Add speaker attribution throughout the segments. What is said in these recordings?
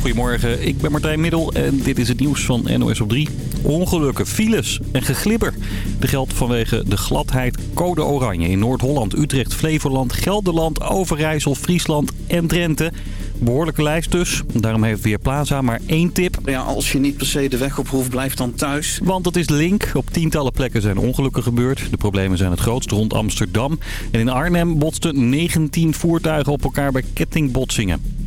Speaker 1: Goedemorgen, ik ben Martijn Middel en dit is het nieuws van NOS op 3. Ongelukken, files en geglibber. De geldt vanwege de gladheid code oranje in Noord-Holland, Utrecht, Flevoland, Gelderland, Overijssel, Friesland en Drenthe. Behoorlijke lijst dus. Daarom heeft Weerplaza maar één tip.
Speaker 2: Ja, als je niet per se de weg op hoeft, blijf dan thuis.
Speaker 1: Want het is link. Op tientallen plekken zijn ongelukken gebeurd. De problemen zijn het grootst rond Amsterdam. En in Arnhem botsten 19 voertuigen op elkaar bij kettingbotsingen.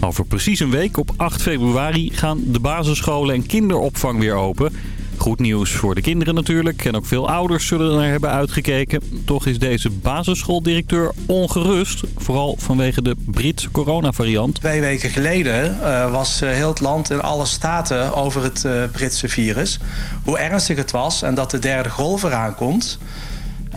Speaker 1: Over precies een week, op 8 februari, gaan de basisscholen en kinderopvang weer open. Goed nieuws voor de kinderen natuurlijk. En ook veel ouders zullen er hebben uitgekeken. Toch is deze basisschooldirecteur ongerust. Vooral vanwege de Britse coronavariant.
Speaker 3: Twee weken geleden uh, was uh, heel het land in alle staten over het uh, Britse virus. Hoe ernstig het was en dat de derde golf eraan komt.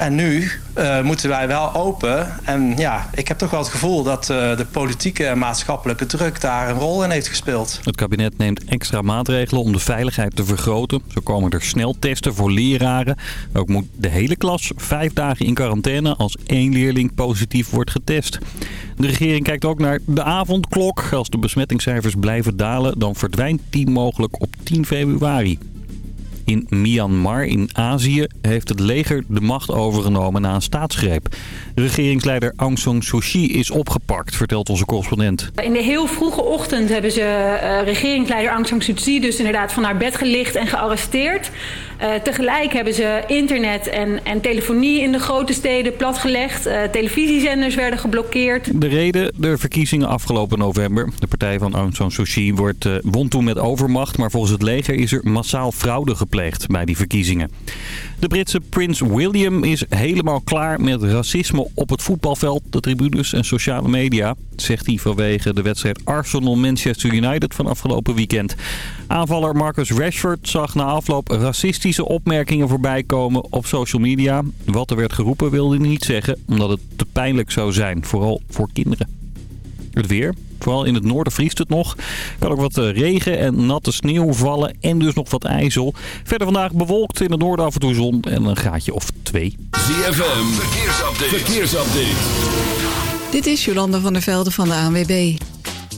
Speaker 3: En nu uh, moeten wij wel open. En ja, ik heb toch wel het gevoel dat uh, de politieke en maatschappelijke druk daar een rol in heeft gespeeld.
Speaker 1: Het kabinet neemt extra maatregelen om de veiligheid te vergroten. Zo komen er sneltesten voor leraren. Ook moet de hele klas vijf dagen in quarantaine als één leerling positief wordt getest. De regering kijkt ook naar de avondklok. Als de besmettingscijfers blijven dalen, dan verdwijnt die mogelijk op 10 februari. In Myanmar in Azië heeft het leger de macht overgenomen na een staatsgreep. Regeringsleider Aung San Suu Kyi is opgepakt, vertelt onze correspondent.
Speaker 4: In de heel vroege ochtend hebben ze uh, regeringsleider Aung San Suu Kyi dus inderdaad van haar bed gelicht en gearresteerd. Uh, tegelijk hebben ze internet en, en telefonie in de grote steden platgelegd. Uh, televisiezenders werden geblokkeerd.
Speaker 1: De reden, de verkiezingen afgelopen november. De partij van Aung San Suu Kyi wordt, won toen met overmacht. Maar volgens het leger is er massaal fraude gepleegd bij die verkiezingen. De Britse prins William is helemaal klaar met racisme op het voetbalveld, de tribunes en sociale media. Zegt hij vanwege de wedstrijd Arsenal-Manchester United van afgelopen weekend. Aanvaller Marcus Rashford zag na afloop racistische opmerkingen voorbij komen op social media. Wat er werd geroepen wilde hij niet zeggen, omdat het te pijnlijk zou zijn, vooral voor kinderen. Het weer. Vooral in het noorden vriest het nog. Kan ook wat regen en natte sneeuw vallen en dus nog wat ijzel. Verder vandaag bewolkt in het noorden af en toe zon en een gaatje of twee.
Speaker 5: ZFM, verkeersupdate. verkeersupdate.
Speaker 6: Dit is Jolanda van der Velde van de ANWB.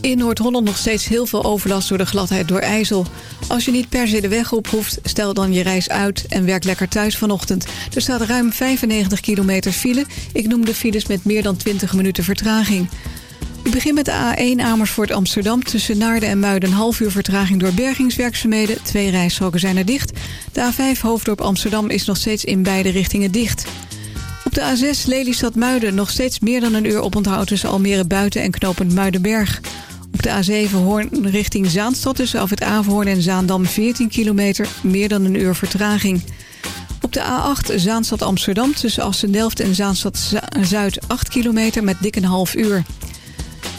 Speaker 6: In Noord-Holland nog steeds heel veel overlast door de gladheid door ijzel. Als je niet per se de weg op hoeft, stel dan je reis uit en werk lekker thuis vanochtend. Er staat ruim 95 kilometer file. Ik noem de files met meer dan 20 minuten vertraging. Ik begin met de A1 Amersfoort Amsterdam. Tussen Naarden en Muiden een half uur vertraging door bergingswerkzaamheden. Twee rijstroken zijn er dicht. De A5 Hoofddorp Amsterdam is nog steeds in beide richtingen dicht. Op de A6 Lelystad-Muiden nog steeds meer dan een uur oponthoud tussen Almere Buiten en knopend Muidenberg. Op de A7 Hoorn richting Zaanstad tussen af het Averhoorn en Zaandam 14 kilometer, meer dan een uur vertraging. Op de A8 Zaanstad-Amsterdam tussen Assen-Delft en Zaanstad-Zuid 8 kilometer met dik een half uur.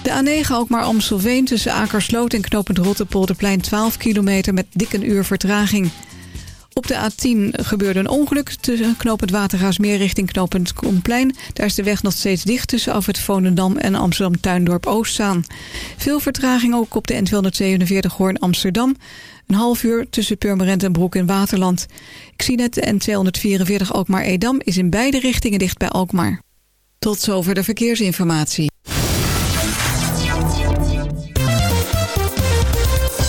Speaker 6: De A9 ook maar Amstelveen tussen Akersloot en knopend Rotterpolderplein 12 kilometer met dik een uur vertraging. Op de A10 gebeurde een ongeluk tussen knopend Watergaasmeer richting knopend Komplein. Daar is de weg nog steeds dicht tussen af het Volendam en Amsterdam Tuindorp Oostzaan. Veel vertraging ook op de N247 Hoorn Amsterdam. Een half uur tussen Purmerend en Broek in Waterland. Ik zie net de N244 Alkmaar-Edam is in beide richtingen dicht bij Alkmaar. Tot zover de verkeersinformatie.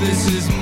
Speaker 7: this is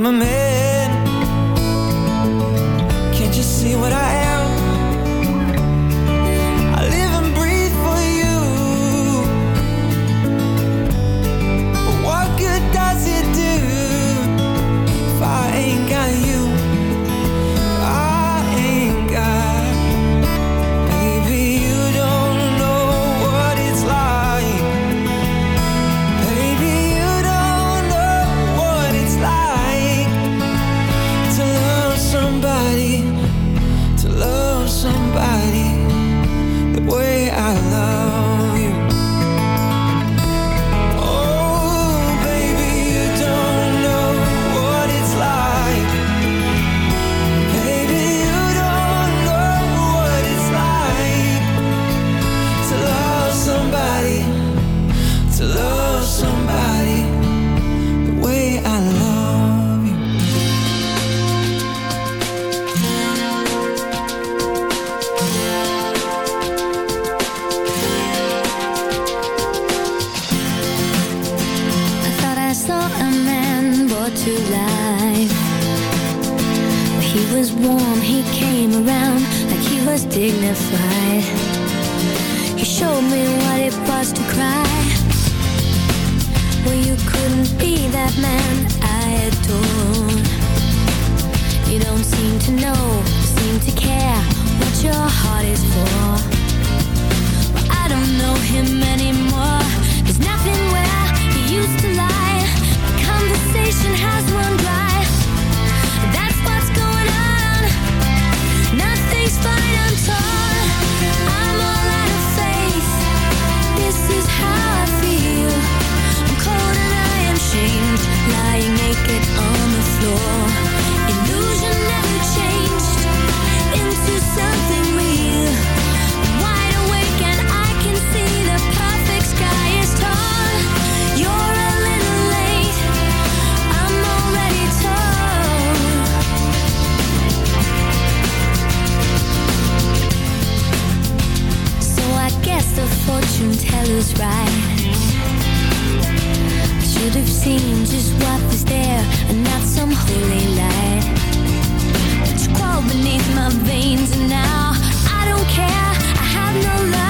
Speaker 8: I'm a man to know,
Speaker 9: seem to care what your heart is for. Well, I don't know him could have seen just what was there and not some holy light. It's crawled beneath my veins and now I
Speaker 10: don't care. I have no love.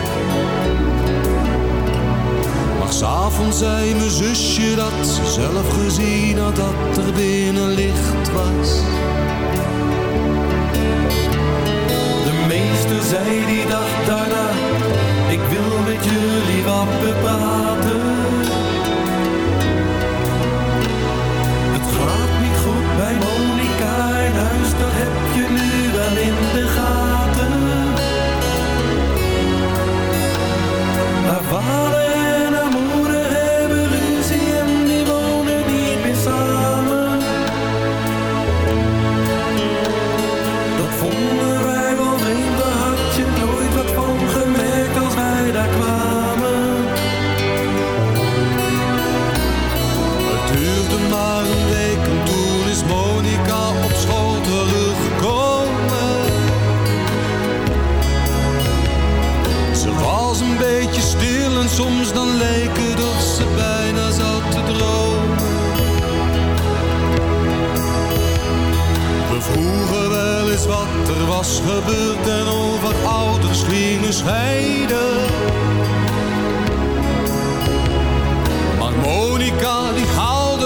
Speaker 10: S'avonds zei mijn zusje dat ze zelf gezien had dat er binnen licht was.
Speaker 11: De meester zei die dag daarna, ik wil met jullie wat bepraten.
Speaker 10: Maar een week en toen is Monica op school teruggekomen. Ze was een beetje stil en soms dan leek het of ze bijna zat te dromen. We vroegen wel eens wat er was gebeurd en over ouders gingen scheiden. Maar Monica die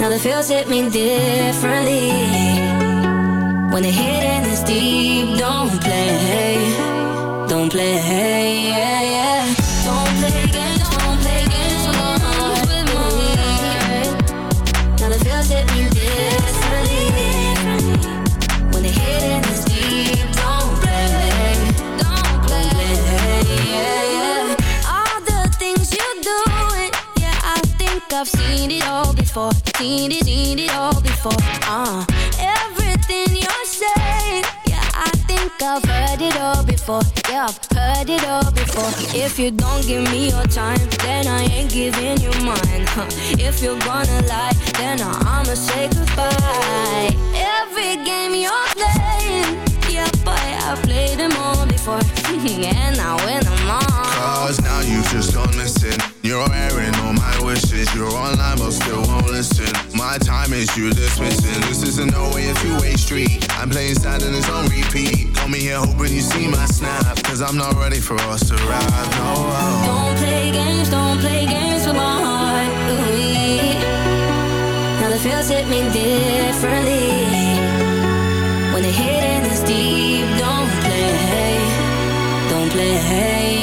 Speaker 9: now the feels hit me differently. When the hidden is deep, don't play, don't play. Yeah, yeah. I've seen it all before. Seen it, seen it all before. Uh, everything you're saying, yeah, I think
Speaker 12: I've heard it all before. Yeah, I've heard it all before. If you don't give me your time, then I ain't giving you mine. Huh. If you're gonna lie, then I'ma say goodbye. Every game you're playing, yeah, boy, I play them all before. and I win them all.
Speaker 13: Cause now you just gone missing. You're airing all my wishes. You're online but still won't listen. My time is you dismissing. This isn't no way a two-way street. I'm playing sad and it's on repeat. Call me here hoping you see my snap. Cause I'm not ready for us to ride. No.
Speaker 12: Don't play games, don't play games with my heart. Ooh, now the feels hit me differently. Play.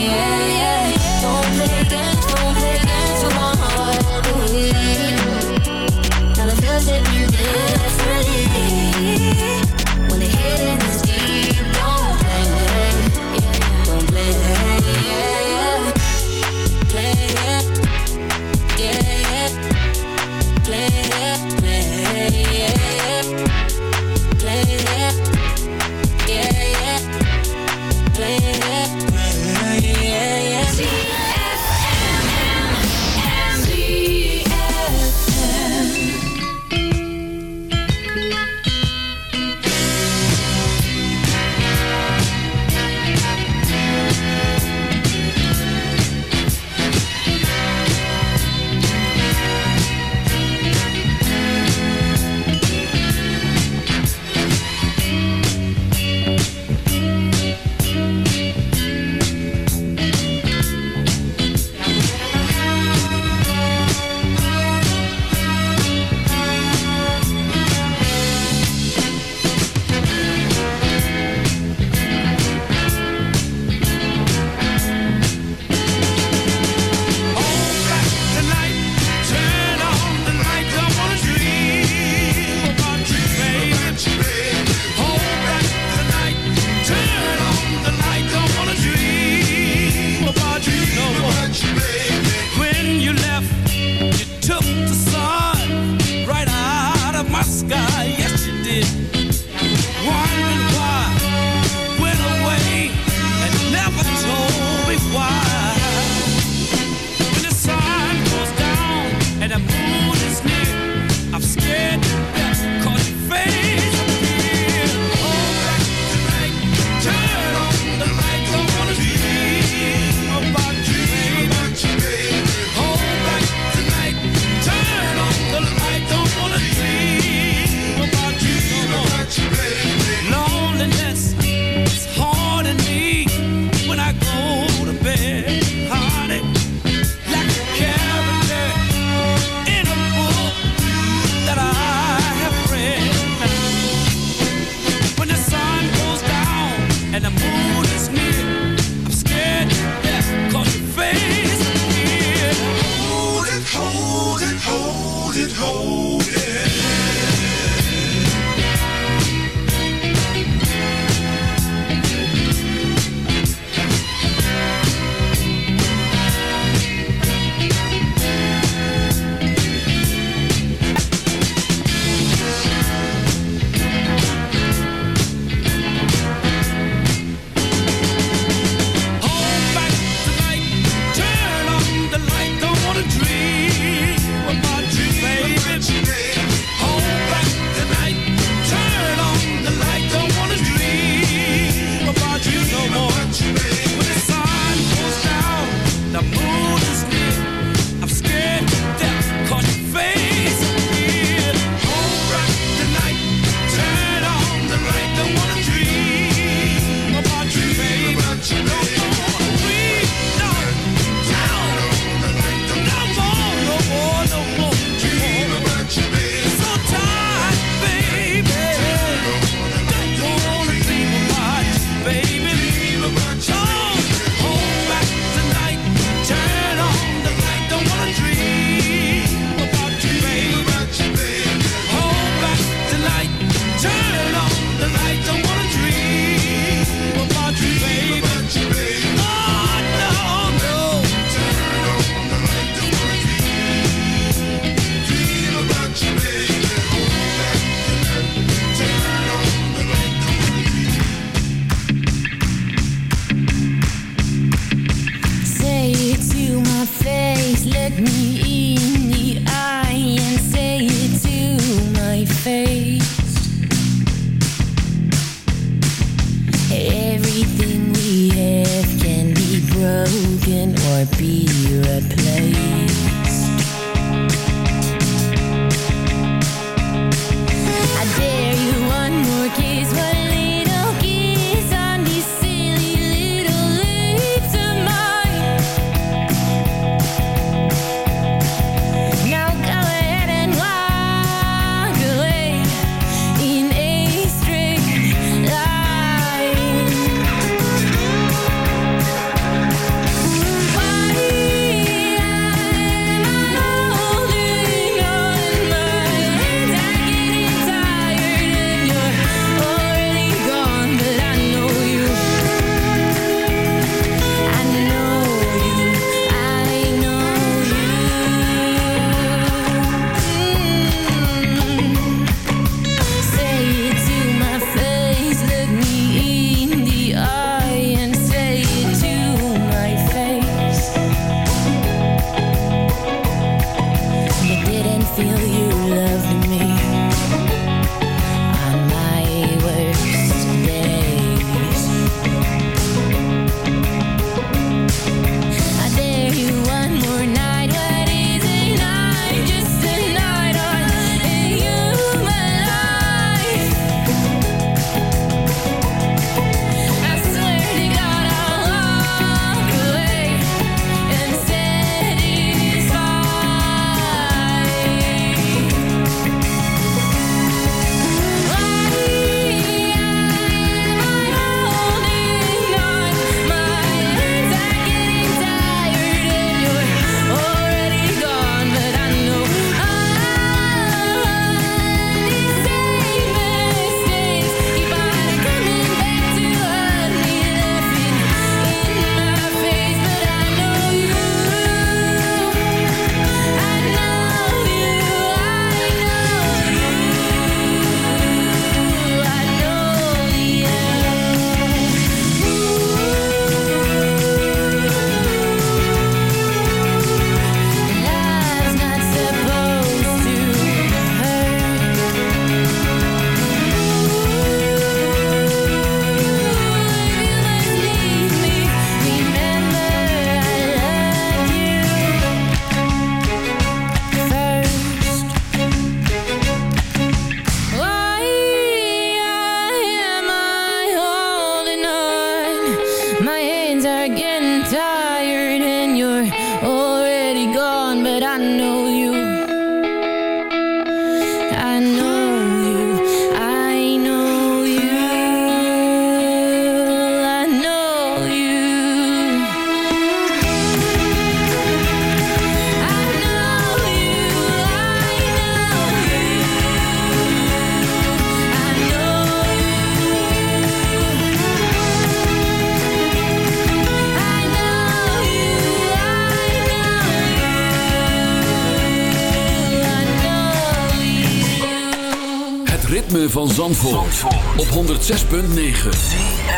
Speaker 5: van Zandvoort, op 106.9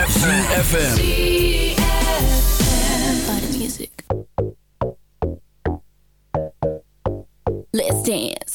Speaker 5: ZFM
Speaker 9: Let's dance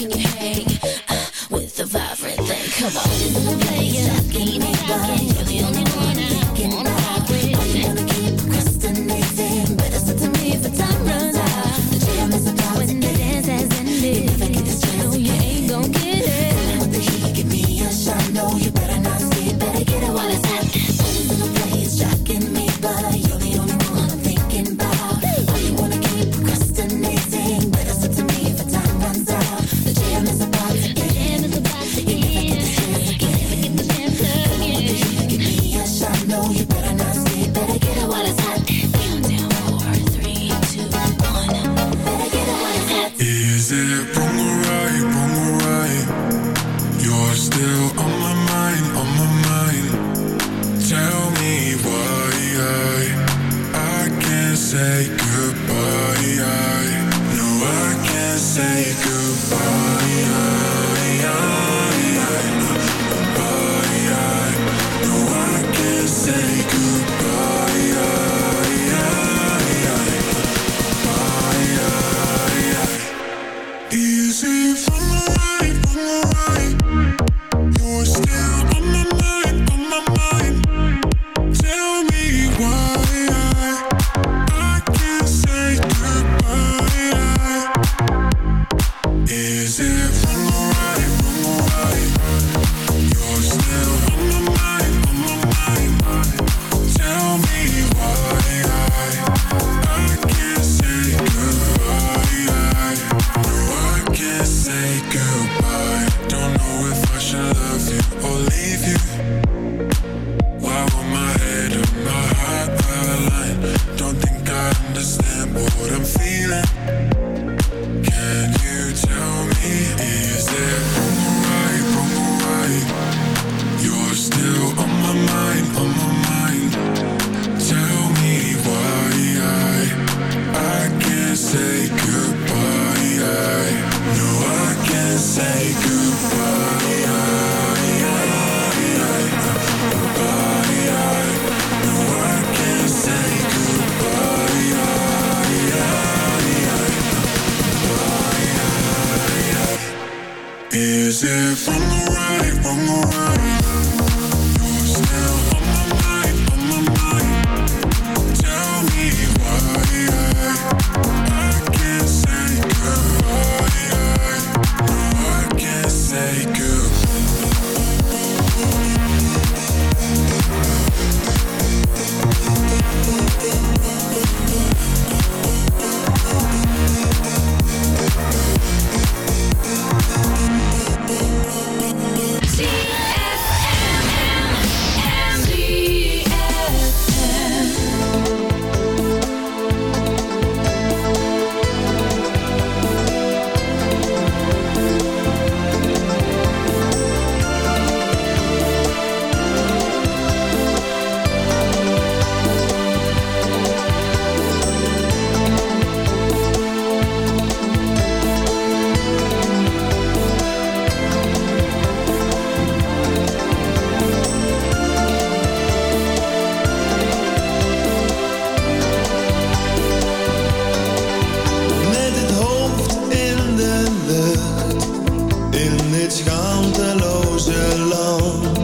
Speaker 9: can you hang uh, with the vibrant thing? Come on, the place. dit schaamteloze land.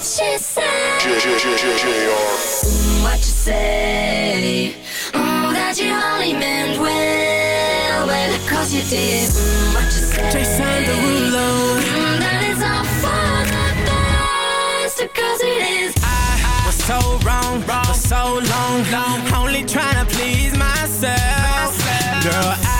Speaker 9: what she said. What you
Speaker 14: say? Mm, that you only meant well, well,
Speaker 9: cause you did. Mm, what you say?
Speaker 15: Jason Derulo.
Speaker 9: Mm, that is all for the best, cause it is.
Speaker 15: I was so wrong, wrong, for so long, long. Only trying to please myself. myself. Girl, I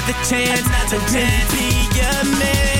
Speaker 15: another chance to really be a man.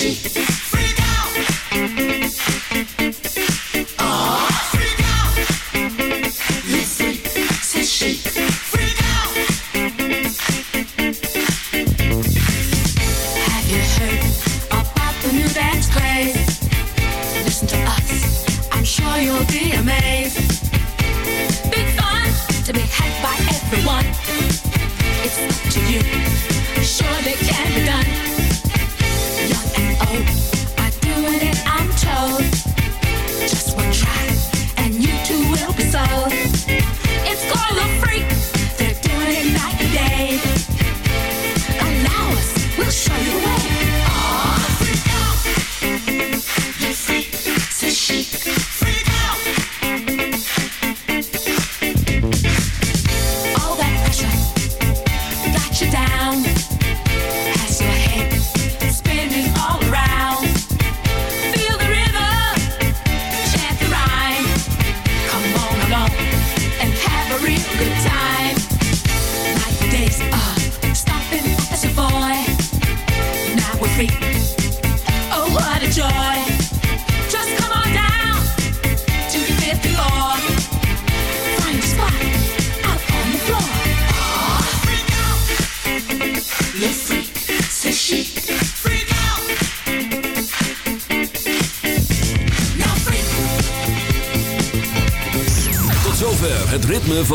Speaker 15: she